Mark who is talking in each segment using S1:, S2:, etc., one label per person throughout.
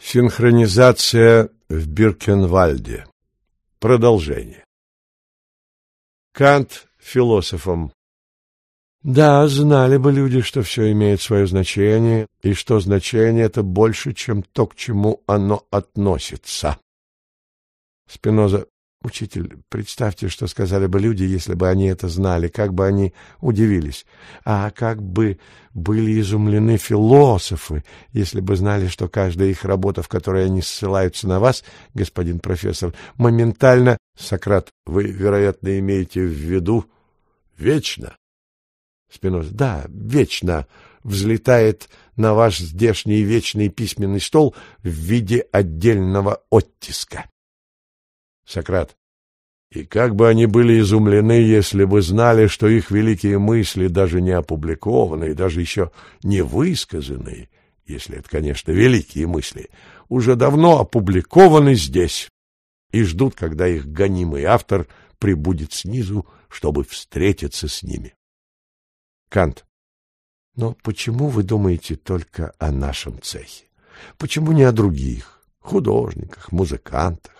S1: Синхронизация в Биркенвальде. Продолжение. Кант философом. Да, знали бы люди, что все имеет свое значение, и что значение это больше, чем то, к чему оно относится. Спиноза. Учитель, представьте, что сказали бы люди, если бы они это знали, как бы они удивились. А как бы были изумлены философы, если бы знали, что каждая их работа, в которой они ссылаются на вас, господин профессор, моментально... Сократ, вы, вероятно, имеете в виду вечно? Спиноза. Да, вечно взлетает на ваш здешний вечный письменный стол в виде отдельного оттиска. Сократ. И как бы они были изумлены, если бы знали, что их великие мысли, даже не опубликованные, даже еще не высказанные, если это, конечно, великие мысли, уже давно опубликованы здесь и ждут, когда их гонимый автор прибудет снизу, чтобы встретиться с ними. Кант. Но почему вы думаете только о нашем цехе? Почему не о других, художниках, музыкантах?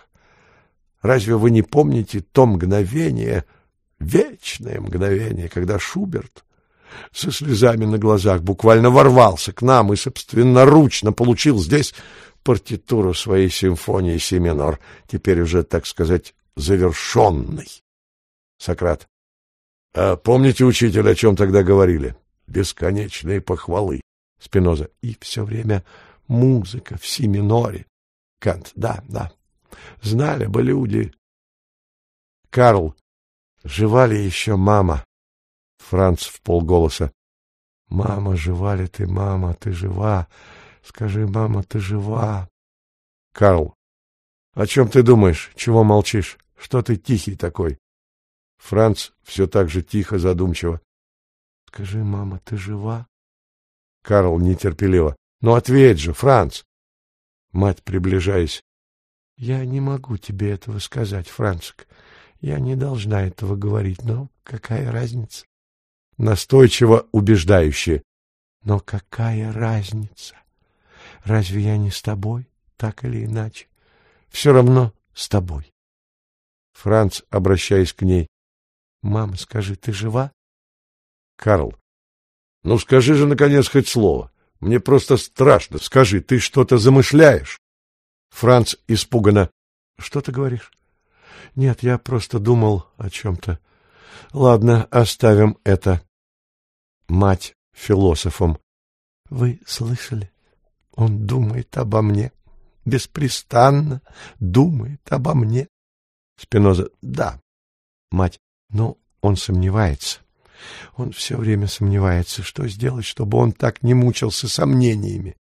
S1: Разве вы не помните то мгновение, вечное мгновение, когда Шуберт со слезами на глазах буквально ворвался к нам и собственноручно получил здесь партитуру своей симфонии си минор, теперь уже, так сказать, завершенной? Сократ. А помните, учитель, о чем тогда говорили? Бесконечные похвалы. Спиноза. И все время музыка в си миноре. Кант. Да, да. Знали бы люди. Карл, жива ли еще мама? Франц в полголоса. Мама, жива ли ты, мама, ты жива? Скажи, мама, ты жива? Карл, о чем ты думаешь? Чего молчишь? Что ты тихий такой? Франц все так же тихо, задумчиво. Скажи, мама, ты жива? Карл нетерпеливо. Ну ответь же, Франц. Мать, приближаясь. Я не могу тебе этого сказать, Францик. Я не должна этого говорить, но какая разница? Настойчиво убеждающе. Но какая разница? Разве я не с тобой, так или иначе? Все равно с тобой. Франц, обращаясь к ней. Мама, скажи, ты жива? Карл. Ну, скажи же, наконец, хоть слово. Мне просто страшно. Скажи, ты что-то замышляешь? Франц испуганно. — Что ты говоришь? — Нет, я просто думал о чем-то. — Ладно, оставим это. Мать философом. — Вы слышали? Он думает обо мне. Беспрестанно думает обо мне. Спиноза. — Да. Мать. Но он сомневается. Он все время сомневается. Что сделать, чтобы он так не мучился сомнениями?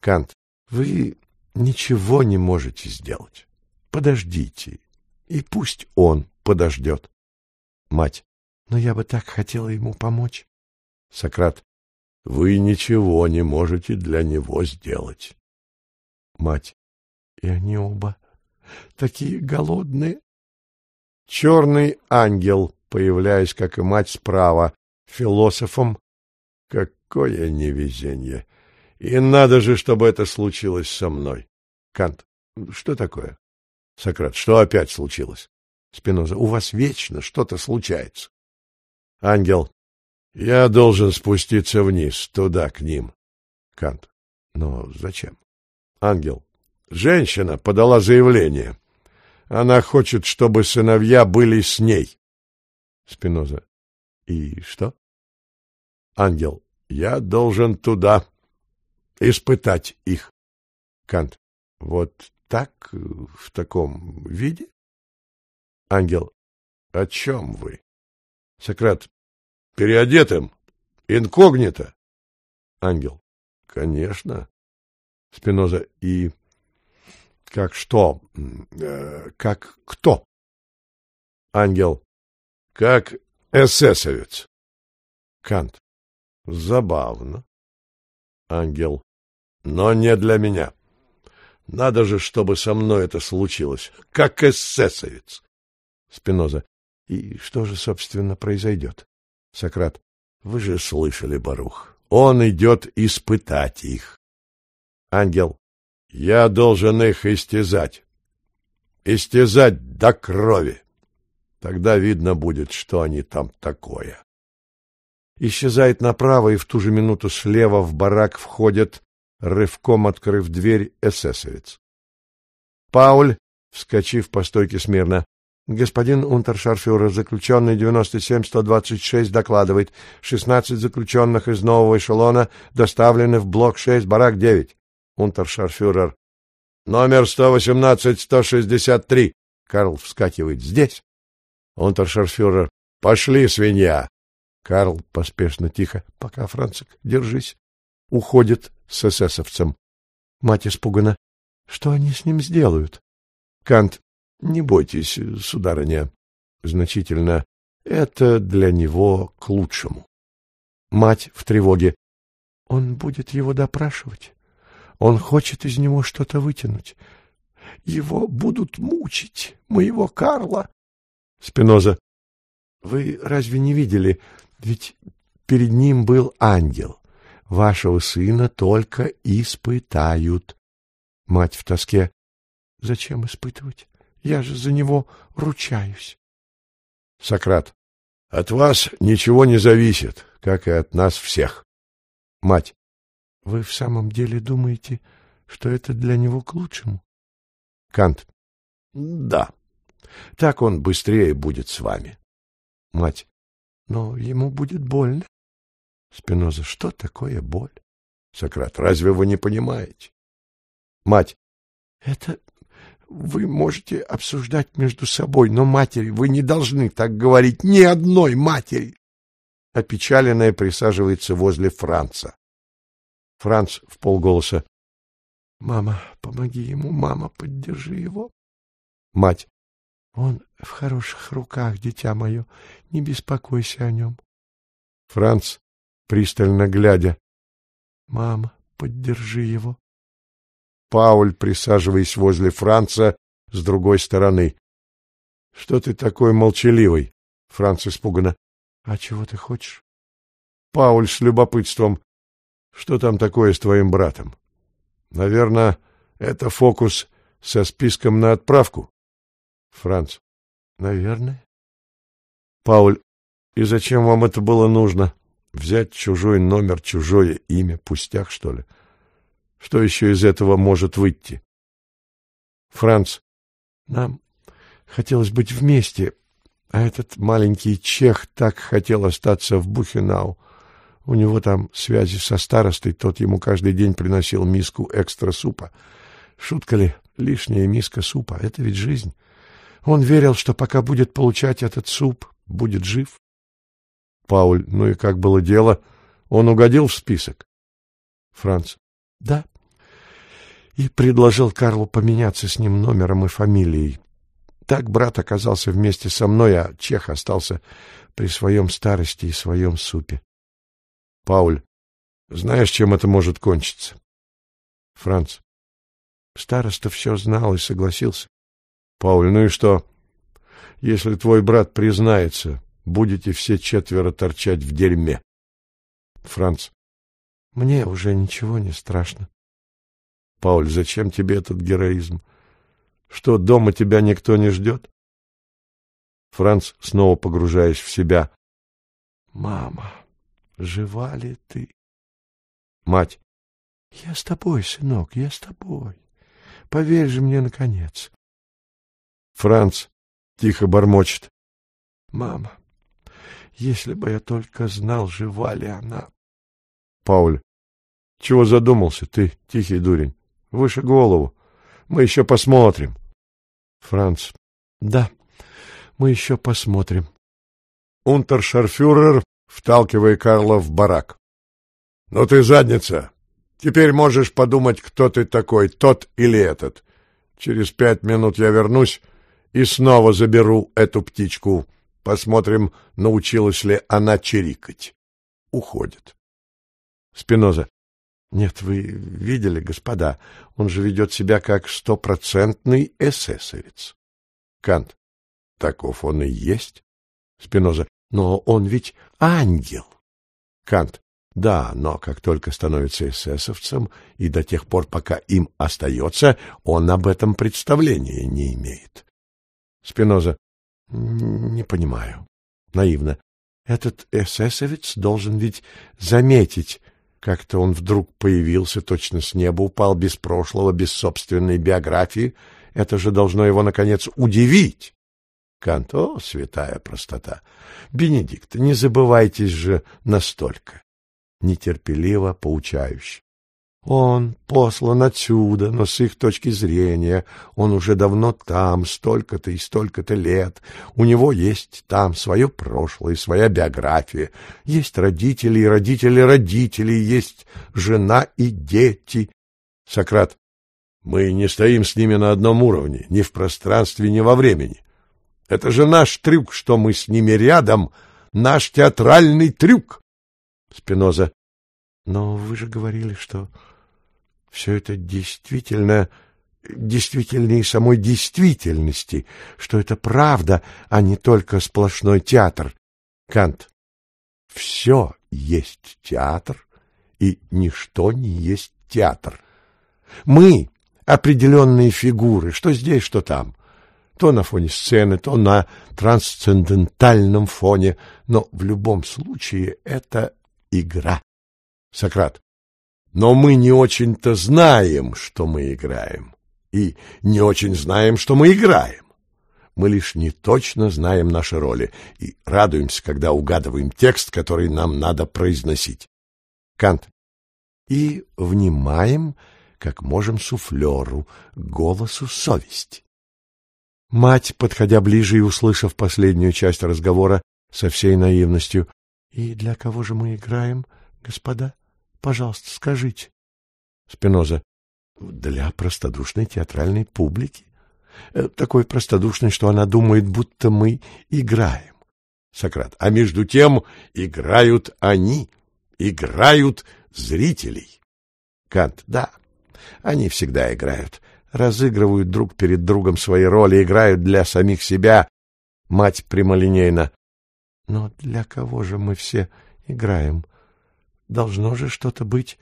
S1: Кант. Вы ничего не можете сделать. Подождите, и пусть он подождет. Мать. Но я бы так хотела ему помочь. Сократ. Вы ничего не можете для него сделать. Мать. И они оба такие голодные. Черный ангел, появляясь, как и мать справа, философом. Какое невезение! И надо же, чтобы это случилось со мной. Кант. Что такое? Сократ. Что опять случилось? Спиноза. У вас вечно что-то случается. Ангел. Я должен спуститься вниз, туда, к ним. Кант. Но зачем? Ангел. Женщина подала заявление. Она хочет, чтобы сыновья были с ней. Спиноза. И что? Ангел. Я должен туда испытать их. Кант. Вот так, в таком виде? Ангел. О чем вы? Сократ. Переодетым. Инкогнито. Ангел. Конечно. Спиноза. И как что? Э, как кто? Ангел. Как эсэсовец. Кант. Забавно. Ангел. Но не для меня. Надо же, чтобы со мной это случилось. Как эсэсовец. Спиноза. И что же, собственно, произойдет? Сократ. Вы же слышали, Барух. Он идет испытать их. Ангел. Я должен их истязать. Истязать до крови. Тогда видно будет, что они там такое. Исчезает направо, и в ту же минуту слева в барак входит, рывком открыв дверь, эсэсовец. Пауль, вскочив по стойке смирно, Господин унтершарфюрер, заключенный 97-126 докладывает, 16 заключенных из нового эшелона доставлены в блок 6, барак 9. Унтершарфюрер. Номер 118-163. Карл вскакивает. Здесь. Унтершарфюрер. Пошли, свинья. Карл поспешно тихо. Пока, Францик, держись. Уходит с эсэсовцем. Мать испугана. Что они с ним сделают? Кант. Не бойтесь, сударыня. Значительно. Это для него к лучшему. Мать в тревоге. Он будет его допрашивать. Он хочет из него что-то вытянуть. Его будут мучить, моего Карла. Спиноза. Вы разве не видели? Ведь перед ним был ангел. Вашего сына только испытают. Мать в тоске. Зачем испытывать? Я же за него ручаюсь. Сократ. От вас ничего не зависит, как и от нас всех. Мать. Вы в самом деле думаете, что это для него к лучшему? Кант. Да. Так он быстрее будет с вами. Мать. Но ему будет больно. Спиноза. Что такое боль? Сократ. Разве вы не понимаете? Мать. Это вы можете обсуждать между собой, но матери вы не должны так говорить ни одной матери. Опечаленная присаживается возле Франца. Франц в полголоса. Мама, помоги ему, мама, поддержи его. Мать. Он в хороших руках, дитя мое, не беспокойся о нем. Франц, пристально глядя. Мама, поддержи его. Пауль, присаживаясь возле Франца с другой стороны. — Что ты такой молчаливый? Франц испуганно. — А чего ты хочешь? Пауль с любопытством. — Что там такое с твоим братом? — Наверное, это фокус со списком на отправку? Франц. — Наверное. Пауль. И зачем вам это было нужно? Взять чужой номер, чужое имя, пустяк, что ли? — что еще из этого может выйти? Франц, нам хотелось быть вместе, а этот маленький чех так хотел остаться в Бухенау. У него там связи со старостой, тот ему каждый день приносил миску экстра супа. Шутка ли, лишняя миска супа — это ведь жизнь. Он верил, что пока будет получать этот суп, будет жив. Пауль, ну и как было дело? Он угодил в список? Франц, да и предложил Карлу поменяться с ним номером и фамилией. Так брат оказался вместе со мной, а Чех остался при своем старости и своем супе. Пауль, знаешь, чем это может кончиться? Франц. Староста все знал и согласился. Пауль, ну и что? Если твой брат признается, будете все четверо торчать в дерьме. Франц. Мне уже ничего не страшно. Пауль, зачем тебе этот героизм? Что, дома тебя никто не ждет? Франц, снова погружаясь в себя. Мама, жива ли ты? Мать. Я с тобой, сынок, я с тобой. Поверь же мне, наконец. Франц тихо бормочет. Мама, если бы я только знал, жива ли она. Пауль. Чего задумался ты, тихий дурень? Выше голову. Мы еще посмотрим. Франц. Да, мы еще посмотрим. Унтершарфюрер, вталкивая Карла в барак. Ну ты задница. Теперь можешь подумать, кто ты такой, тот или этот. Через пять минут я вернусь и снова заберу эту птичку. Посмотрим, научилась ли она чирикать. Уходит. Спиноза. Нет, вы видели, господа, он же ведет себя как стопроцентный эсэсовец. Кант. Таков он и есть. Спиноза. Но он ведь ангел. Кант. Да, но как только становится эсэсовцем, и до тех пор, пока им остается, он об этом представления не имеет. Спиноза. Не понимаю. Наивно. Этот эсэсовец должен ведь заметить, как-то он вдруг появился, точно с неба упал, без прошлого, без собственной биографии. Это же должно его, наконец, удивить. Кант, о, святая простота! Бенедикт, не забывайтесь же настолько. Нетерпеливо поучающе. Он послан отсюда, но с их точки зрения он уже давно там, столько-то и столько-то лет. У него есть там свое прошлое, своя биография. Есть родители и родители родителей, есть жена и дети. Сократ. Мы не стоим с ними на одном уровне, ни в пространстве, ни во времени. Это же наш трюк, что мы с ними рядом, наш театральный трюк. Спиноза. Но вы же говорили, что все это действительно действительнее самой действительности, что это правда, а не только сплошной театр. Кант. Все есть театр, и ничто не есть театр. Мы — определенные фигуры, что здесь, что там. То на фоне сцены, то на трансцендентальном фоне, но в любом случае это игра. Сократ. Но мы не очень-то знаем, что мы играем, и не очень знаем, что мы играем. Мы лишь не точно знаем наши роли и радуемся, когда угадываем текст, который нам надо произносить. Кант. И внимаем, как можем суфлеру, голосу совесть. Мать, подходя ближе и услышав последнюю часть разговора со всей наивностью, «И для кого же мы играем, господа?» Пожалуйста, скажите. Спиноза. Для простодушной театральной публики. Э, такой простодушной, что она думает, будто мы играем. Сократ. А между тем играют они, играют зрителей. Кант. Да, они всегда играют. Разыгрывают друг перед другом свои роли, играют для самих себя. Мать прямолинейно. Но для кого же мы все играем? Должно же что-то быть,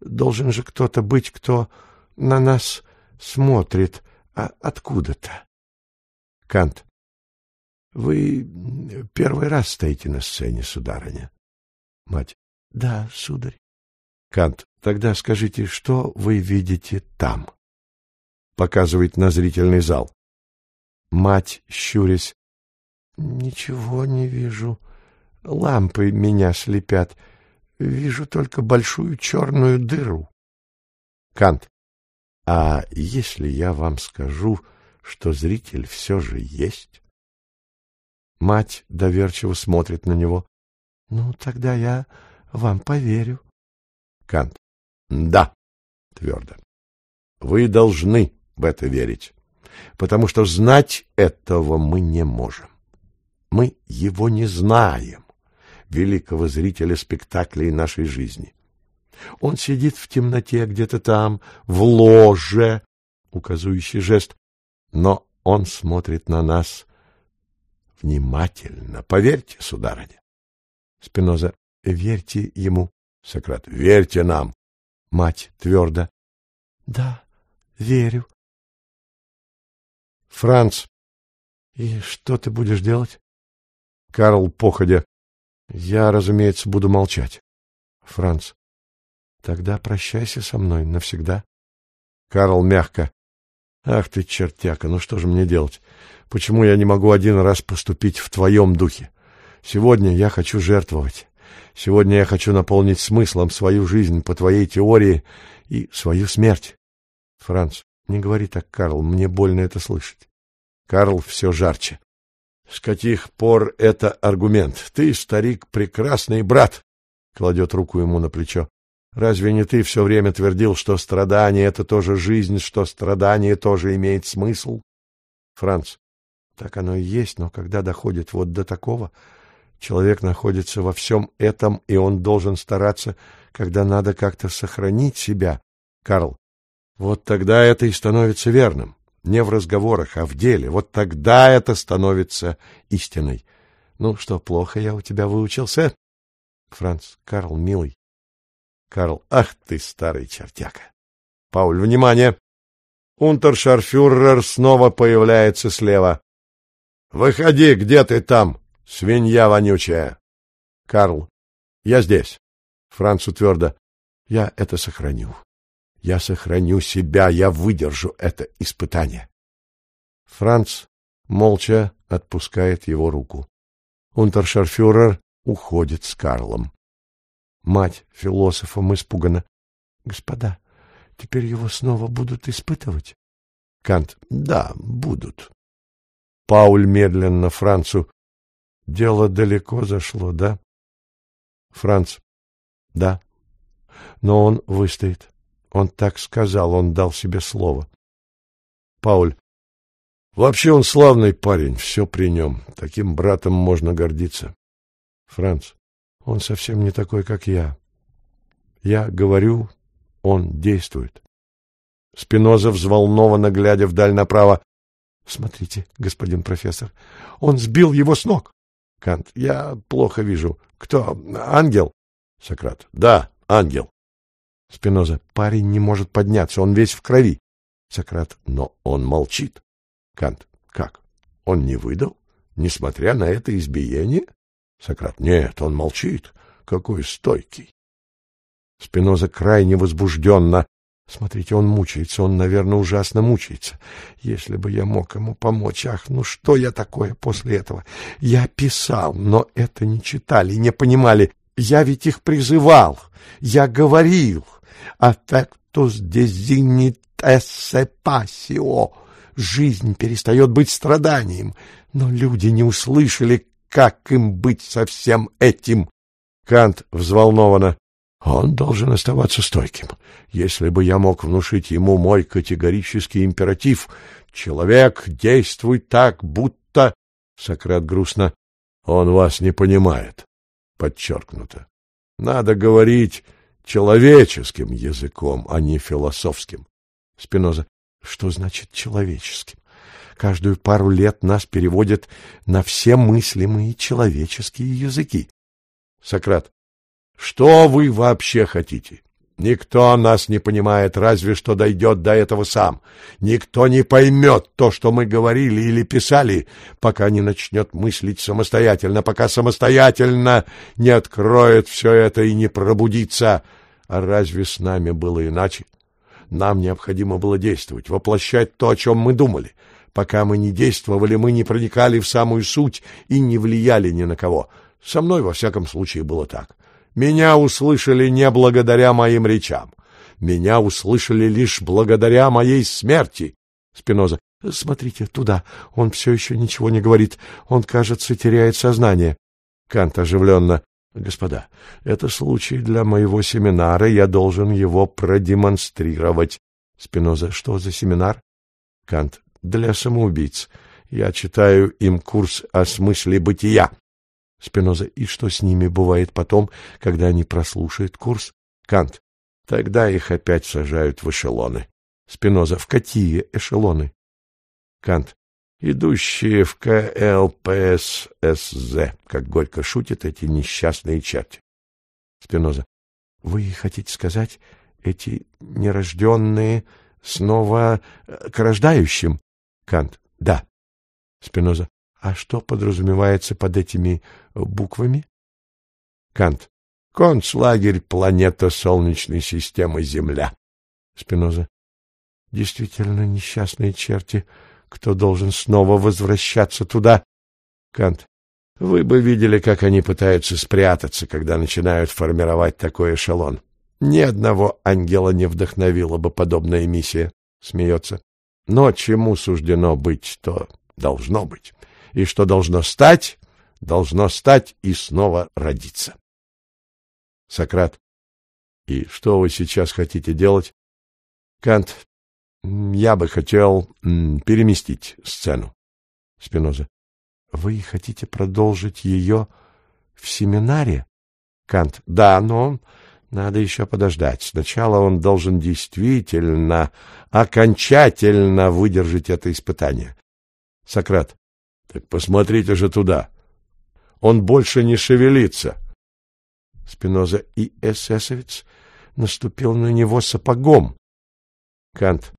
S1: должен же кто-то быть, кто на нас смотрит а откуда-то. Кант. Вы первый раз стоите на сцене, сударыня. Мать. Да, сударь. Кант. Тогда скажите, что вы видите там? Показывает на зрительный зал. Мать, щурясь. Ничего не вижу. Лампы меня слепят. Вижу только большую черную дыру. Кант. А если я вам скажу, что зритель все же есть? Мать доверчиво смотрит на него. Ну, тогда я вам поверю. Кант. Да, твердо. Вы должны в это верить, потому что знать этого мы не можем. Мы его не знаем великого зрителя спектаклей нашей жизни. Он сидит в темноте где-то там, в ложе, указывающий жест, но он смотрит на нас внимательно. Поверьте, сударыня. Спиноза, верьте ему. Сократ, верьте нам. Мать твердо. Да, верю. Франц, и что ты будешь делать? Карл, походя, я, разумеется, буду молчать. Франц. Тогда прощайся со мной навсегда. Карл мягко. Ах ты, чертяка, ну что же мне делать? Почему я не могу один раз поступить в твоем духе? Сегодня я хочу жертвовать. Сегодня я хочу наполнить смыслом свою жизнь по твоей теории и свою смерть. Франц, не говори так, Карл, мне больно это слышать. Карл все жарче. С каких пор это аргумент? Ты, старик, прекрасный брат, кладет руку ему на плечо. Разве не ты все время твердил, что страдание — это тоже жизнь, что страдание тоже имеет смысл? Франц. Так оно и есть, но когда доходит вот до такого, человек находится во всем этом, и он должен стараться, когда надо как-то сохранить себя. Карл. Вот тогда это и становится верным не в разговорах, а в деле. Вот тогда это становится истиной. Ну что, плохо я у тебя выучился? Франц, Карл, милый, Карл. Ах ты, старый чертяка. Пауль, внимание! Унтершарфюрер снова появляется слева. Выходи, где ты там, свинья вонючая? Карл. Я здесь. Францу твердо. Я это сохраню. Я сохраню себя, я выдержу это испытание. Франц молча отпускает его руку. Унтершарфюрер уходит с Карлом. Мать философом испугана. — Господа, теперь его снова будут испытывать? Кант. — Да, будут. Пауль медленно Францу. — Дело далеко зашло, да? Франц. — Да. Но он выстоит. Он так сказал, он дал себе слово. Пауль. Вообще он славный парень, все при нем. Таким братом можно гордиться. Франц. Он совсем не такой, как я. Я говорю, он действует. Спиноза, взволнованно глядя вдаль направо. — Смотрите, господин профессор, он сбил его с ног. Кант. — Я плохо вижу. Кто? Ангел? Сократ. — Да, ангел. Спиноза. — Парень не может подняться, он весь в крови. Сократ. — Но он молчит. Кант. Как? Он не выдал? Несмотря на это избиение? Сократ. Нет, он молчит. Какой стойкий. Спиноза крайне возбужденно. Смотрите, он мучается, он, наверное, ужасно мучается. Если бы я мог ему помочь, ах, ну что я такое после этого? Я писал, но это не читали, не понимали. Я ведь их призывал, я говорил. Affectus desinitesse passio. Жизнь перестает быть страданием. Но люди не услышали, как им быть со всем этим? Кант взволнованно. Он должен оставаться стойким. Если бы я мог внушить ему мой категорический императив, человек, действуй так, будто... Сократ грустно. Он вас не понимает. Подчеркнуто. Надо говорить человеческим языком, а не философским. Спиноза. Что значит человеческим? Каждую пару лет нас переводят на все мыслимые человеческие языки. Сократ. Что вы вообще хотите? Никто нас не понимает, разве что дойдет до этого сам. Никто не поймет то, что мы говорили или писали, пока не начнет мыслить самостоятельно, пока самостоятельно не откроет все это и не пробудится. А разве с нами было иначе? Нам необходимо было действовать, воплощать то, о чем мы думали. Пока мы не действовали, мы не проникали в самую суть и не влияли ни на кого. Со мной, во всяком случае, было так. Меня услышали не благодаря моим речам. Меня услышали лишь благодаря моей смерти. Спиноза. Смотрите, туда. Он все еще ничего не говорит. Он, кажется, теряет сознание. Кант оживленно. Господа, это случай для моего семинара, я должен его продемонстрировать. Спиноза. Что за семинар? Кант для самоубийц. Я читаю им курс о смысле бытия. Спиноза. И что с ними бывает потом, когда они прослушают курс? Кант. Тогда их опять сажают в эшелоны. Спиноза. В какие эшелоны? Кант. Идущие в КЛПССЗ, как горько шутят эти несчастные черти. Спиноза. Вы хотите сказать, эти нерожденные снова э, к рождающим? Кант. Да. Спиноза. А что подразумевается под этими буквами? Кант. Концлагерь планета Солнечной системы Земля. Спиноза. Действительно несчастные черти. Кто должен снова возвращаться туда? Кант. Вы бы видели, как они пытаются спрятаться, когда начинают формировать такой эшелон. Ни одного ангела не вдохновила бы подобная миссия. Смеется. Но чему суждено быть, то должно быть. И что должно стать, должно стать и снова родиться. Сократ. И что вы сейчас хотите делать? Кант. Я бы хотел переместить сцену. Спиноза. Вы хотите продолжить ее в семинаре? Кант. Да, но надо еще подождать. Сначала он должен действительно, окончательно выдержать это испытание. Сократ. Так посмотрите же туда. Он больше не шевелится. Спиноза и эсэсовец наступил на него сапогом. Кант.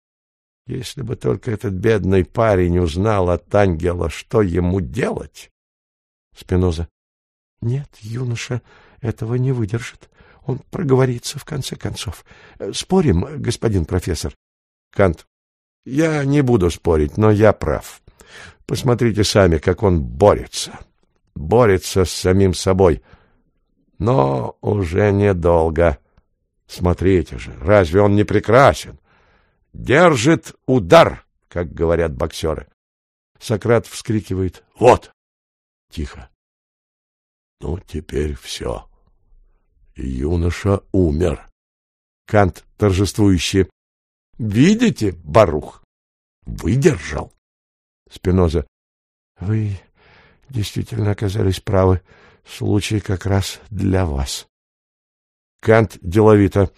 S1: Если бы только этот бедный парень узнал от ангела, что ему делать. Спиноза. Нет, юноша этого не выдержит. Он проговорится в конце концов. Спорим, господин профессор? Кант. Я не буду спорить, но я прав. Посмотрите сами, как он борется. Борется с самим собой. Но уже недолго. Смотрите же, разве он не прекрасен? Держит удар, как говорят боксеры. Сократ вскрикивает «Вот!» Тихо. Ну, теперь все. Юноша умер. Кант торжествующе. Видите, Барух? Выдержал. Спиноза. Вы действительно оказались правы. Случай как раз для вас. Кант деловито.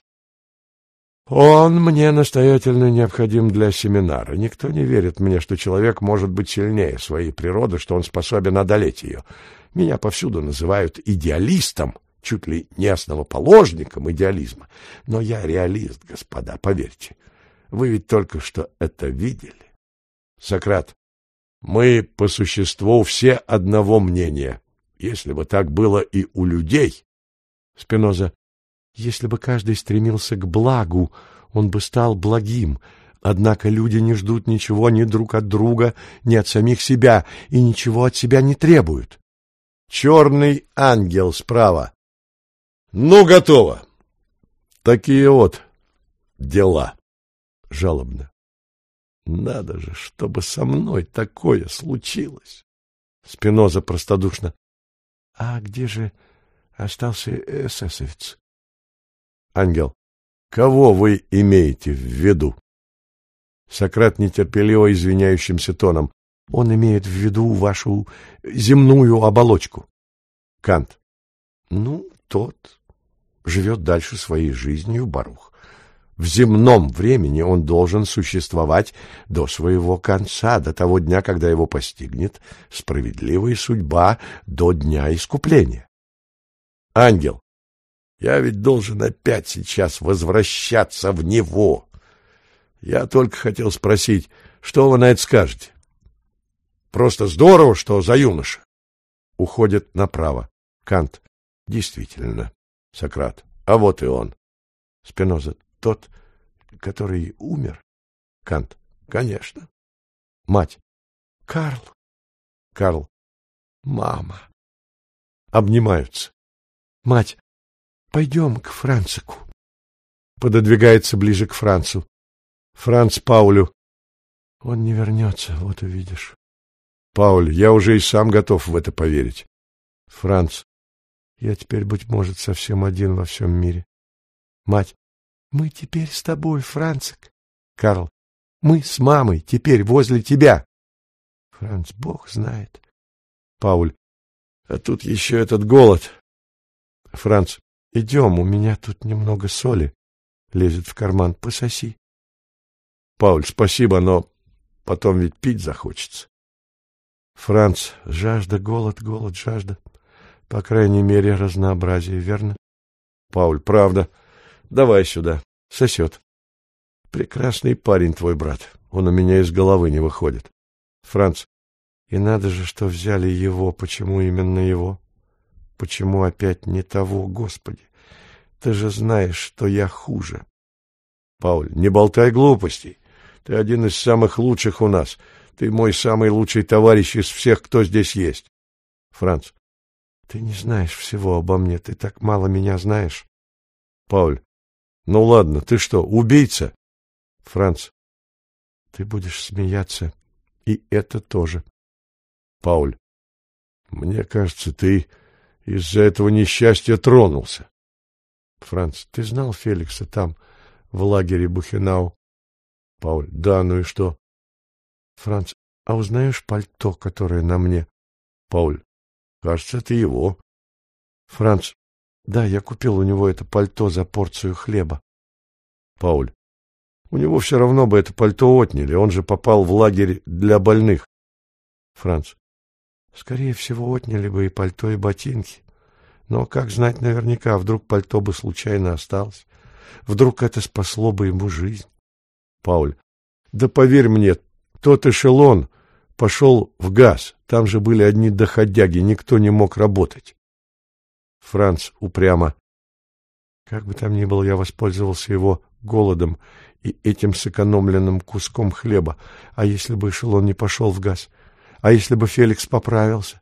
S1: Он мне настоятельно необходим для семинара. Никто не верит мне, что человек может быть сильнее своей природы, что он способен одолеть ее. Меня повсюду называют идеалистом, чуть ли не основоположником идеализма. Но я реалист, господа, поверьте. Вы ведь только что это видели. Сократ, мы по существу все одного мнения. Если бы так было и у людей. Спиноза, если бы каждый стремился к благу, он бы стал благим. Однако люди не ждут ничего ни друг от друга, ни от самих себя, и ничего от себя не требуют. Черный ангел справа. Ну, готово. Такие вот дела. Жалобно. Надо же, чтобы со мной такое случилось. Спиноза простодушно. А где же остался эсэсовец? Ангел. Кого вы имеете в виду? Сократ нетерпеливо извиняющимся тоном. Он имеет в виду вашу земную оболочку. Кант. Ну, тот живет дальше своей жизнью, Барух. В земном времени он должен существовать до своего конца, до того дня, когда его постигнет справедливая судьба, до дня искупления. Ангел. Я ведь должен опять сейчас возвращаться в него. Я только хотел спросить, что вы на это скажете? Просто здорово, что за юноша. Уходит направо. Кант. Действительно. Сократ. А вот и он. Спиноза. Тот, который умер. Кант. Конечно. Мать. Карл. Карл. Мама. Обнимаются. Мать. Пойдем к Францику. Пододвигается ближе к Францу. Франц Паулю. Он не вернется, вот увидишь. Пауль, я уже и сам готов в это поверить. Франц. Я теперь, быть может, совсем один во всем мире. Мать. Мы теперь с тобой, Францик. Карл. Мы с мамой теперь возле тебя. Франц, Бог знает. Пауль. А тут еще этот голод. Франц. Идем, у меня тут немного соли. Лезет в карман, пососи. Пауль, спасибо, но потом ведь пить захочется. Франц, жажда, голод, голод, жажда. По крайней мере, разнообразие, верно? Пауль, правда. Давай сюда. Сосет. Прекрасный парень твой брат. Он у меня из головы не выходит. Франц, и надо же, что взяли его. Почему именно его? Почему опять не того, Господи? Ты же знаешь, что я хуже. Пауль, не болтай глупостей. Ты один из самых лучших у нас. Ты мой самый лучший товарищ из всех, кто здесь есть. Франц, ты не знаешь всего обо мне. Ты так мало меня знаешь. Пауль, ну ладно, ты что, убийца? Франц, ты будешь смеяться. И это тоже. Пауль, мне кажется, ты из-за этого несчастья тронулся. Франц, ты знал Феликса там, в лагере Бухенау? Пауль, да, ну и что? Франц, а узнаешь пальто, которое на мне? Пауль, кажется, это его. Франц, да, я купил у него это пальто за порцию хлеба. Пауль, у него все равно бы это пальто отняли, он же попал в лагерь для больных. Франц, скорее всего, отняли бы и пальто, и ботинки. Но как знать наверняка, вдруг пальто бы случайно осталось. Вдруг это спасло бы ему жизнь? Пауль. Да поверь мне, тот эшелон пошел в газ. Там же были одни доходяги, никто не мог работать. Франц упрямо. Как бы там ни было, я воспользовался его голодом и этим сэкономленным куском хлеба. А если бы эшелон не пошел в газ? А если бы Феликс поправился?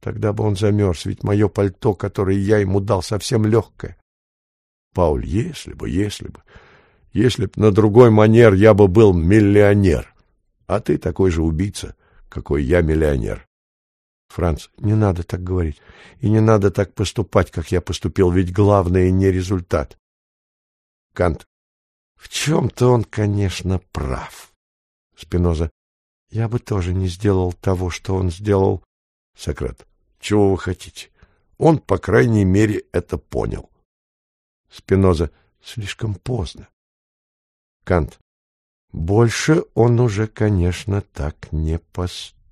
S1: Тогда бы он замерз, ведь мое пальто, которое я ему дал, совсем легкое. Пауль, если бы, если бы, если б на другой манер я бы был миллионер, а ты такой же убийца, какой я миллионер. Франц, не надо так говорить, и не надо так поступать, как я поступил, ведь главное не результат. Кант, в чем-то он, конечно, прав. Спиноза, я бы тоже не сделал того, что он сделал. Сократ, чего вы хотите? Он, по крайней мере, это понял. Спиноза, слишком поздно. Кант, больше он уже, конечно, так не поступит.